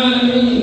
وكذا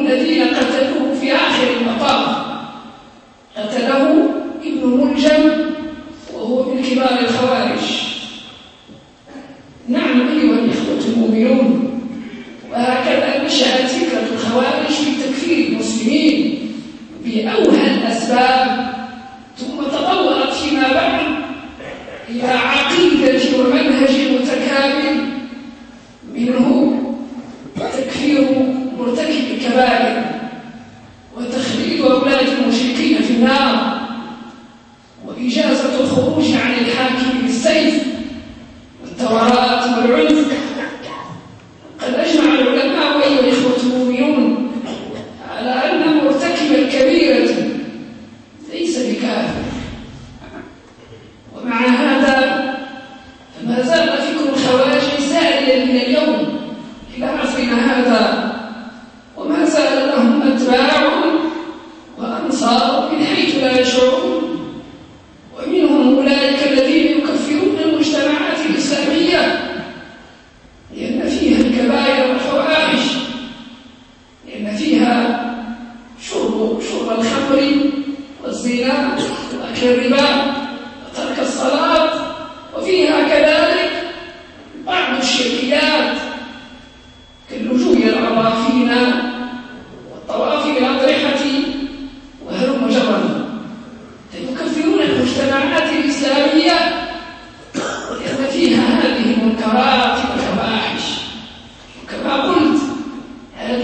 الزنا وأكل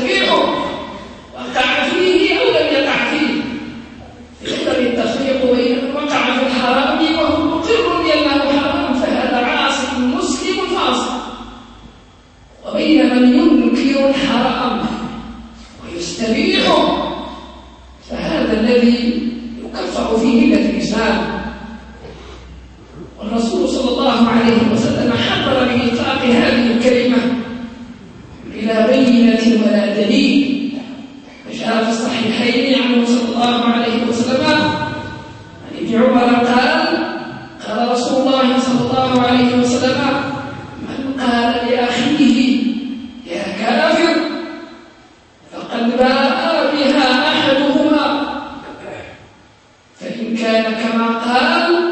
the. كان كما قال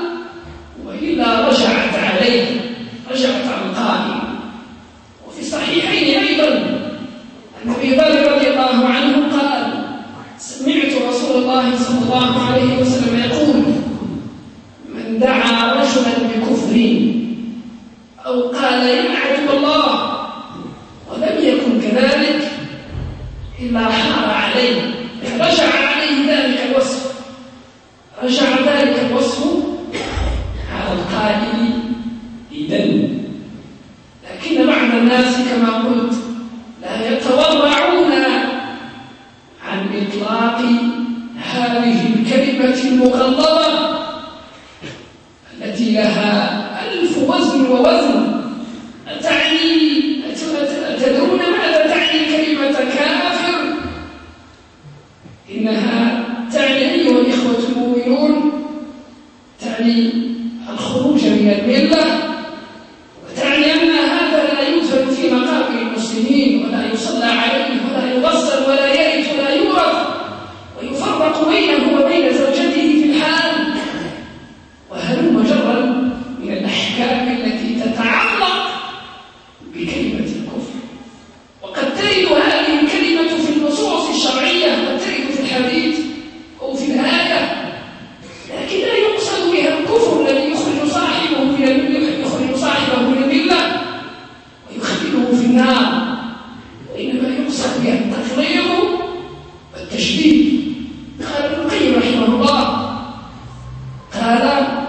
Salam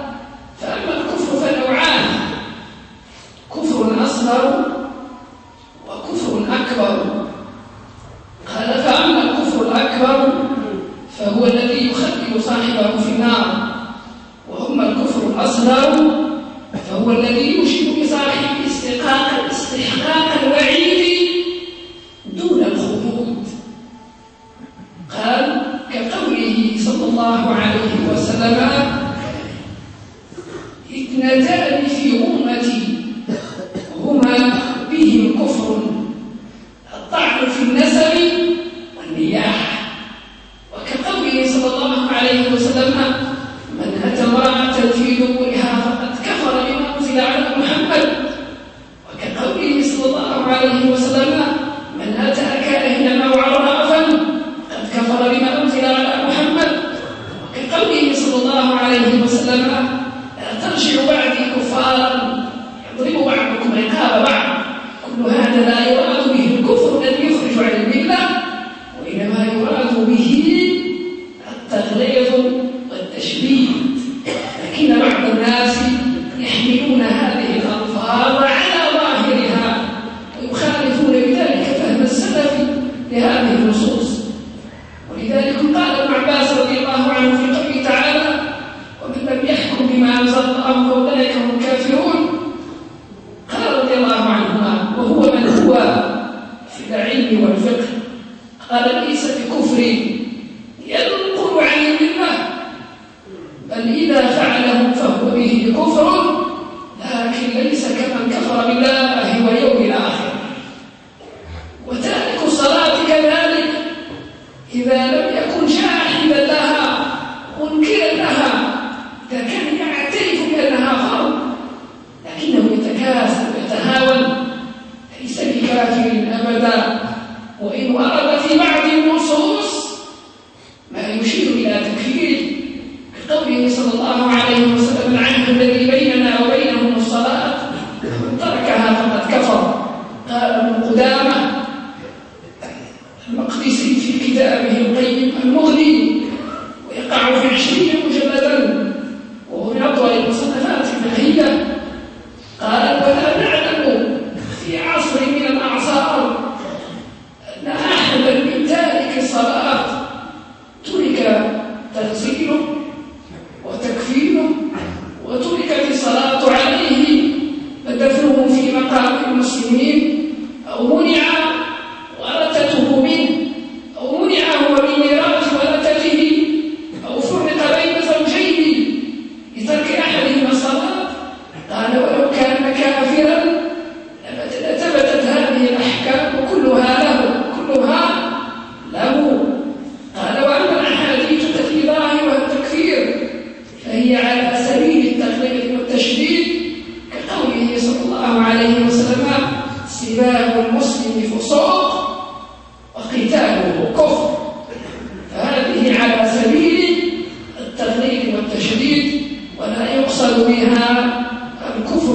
사람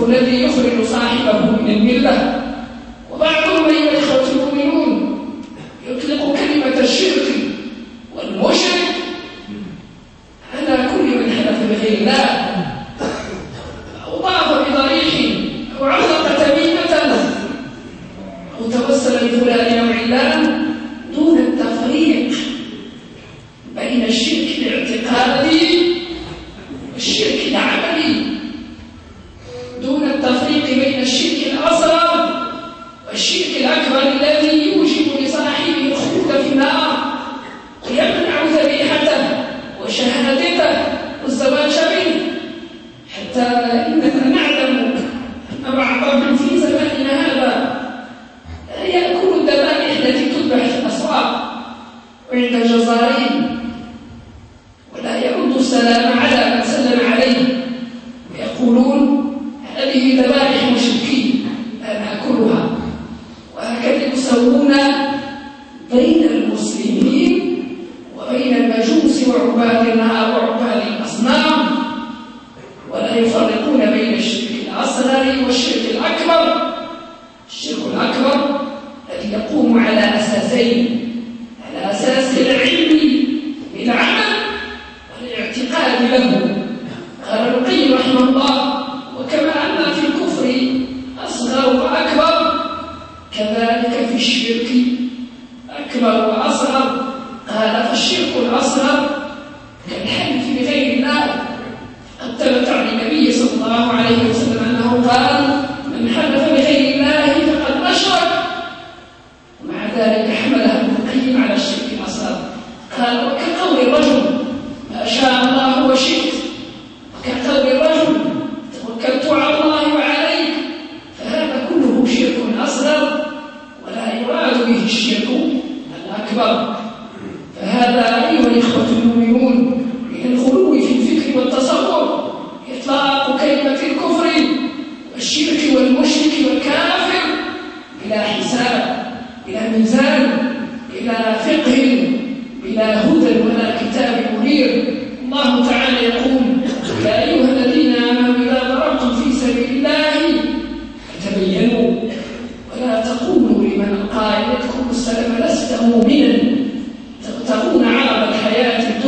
الذي يخرج صاحبه من الملة. Quinta Jaçari,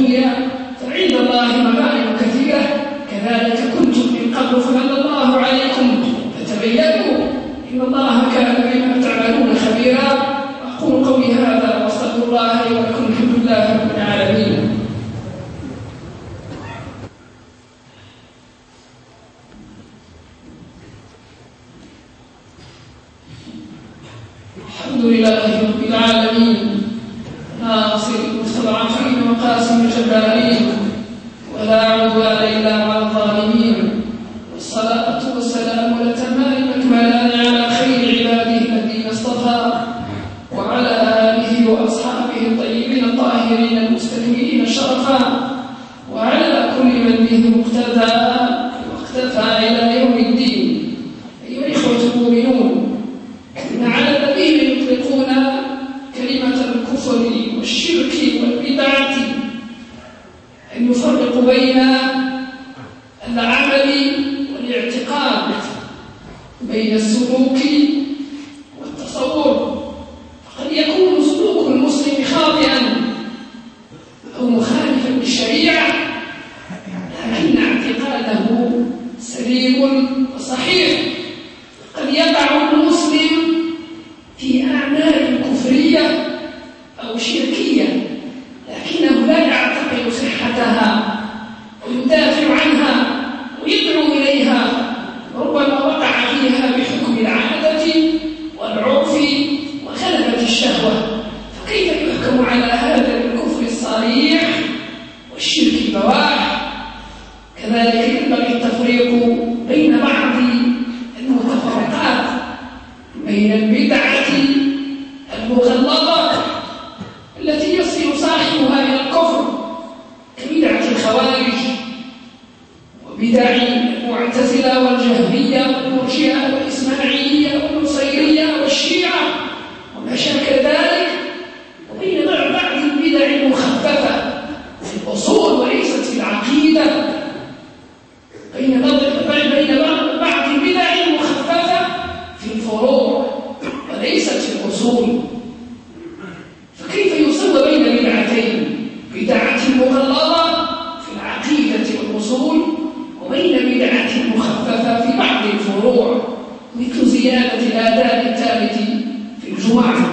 yeah. زيادة الآداب الثابت في الجمعة.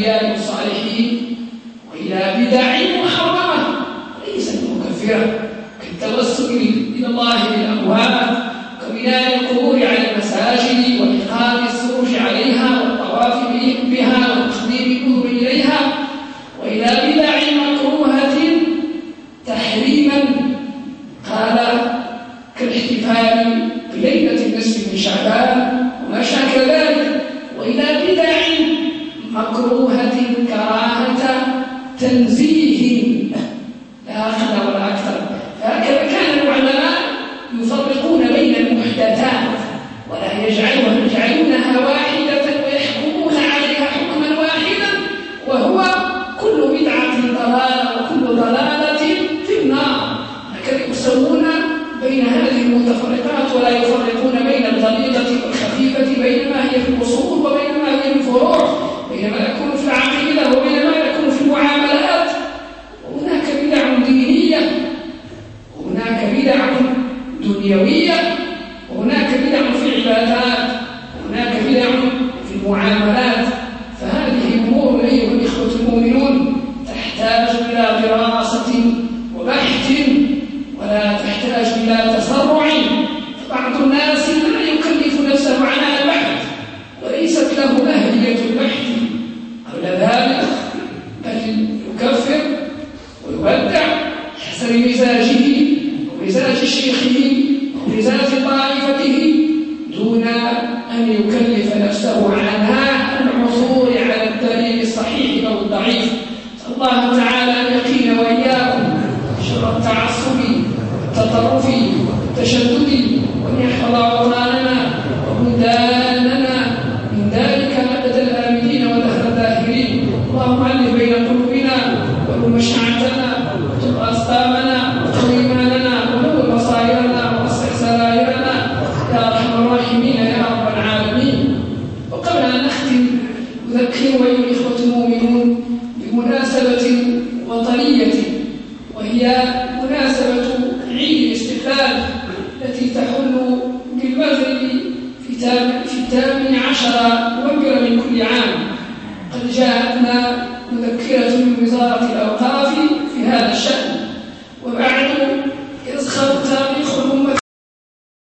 الأنبياء والصالحين وإلى بدع محرمة ليست مكفرة كالتوسل إلى الله بالأموال المتفرقات ولا يفرقون بين الغليظة والخفيفة بينما هي في الأصول وبينما هي في الفروع بينما يكون في العقيدة وبينما يكون في المعاملات. هناك بدع دينية وهناك بدع دنيوية. ضعيف. الله تعالى أن يقينا وإياكم شر التعصب والتطرف والتشدد وأن يحفظ أوطاننا وبلداننا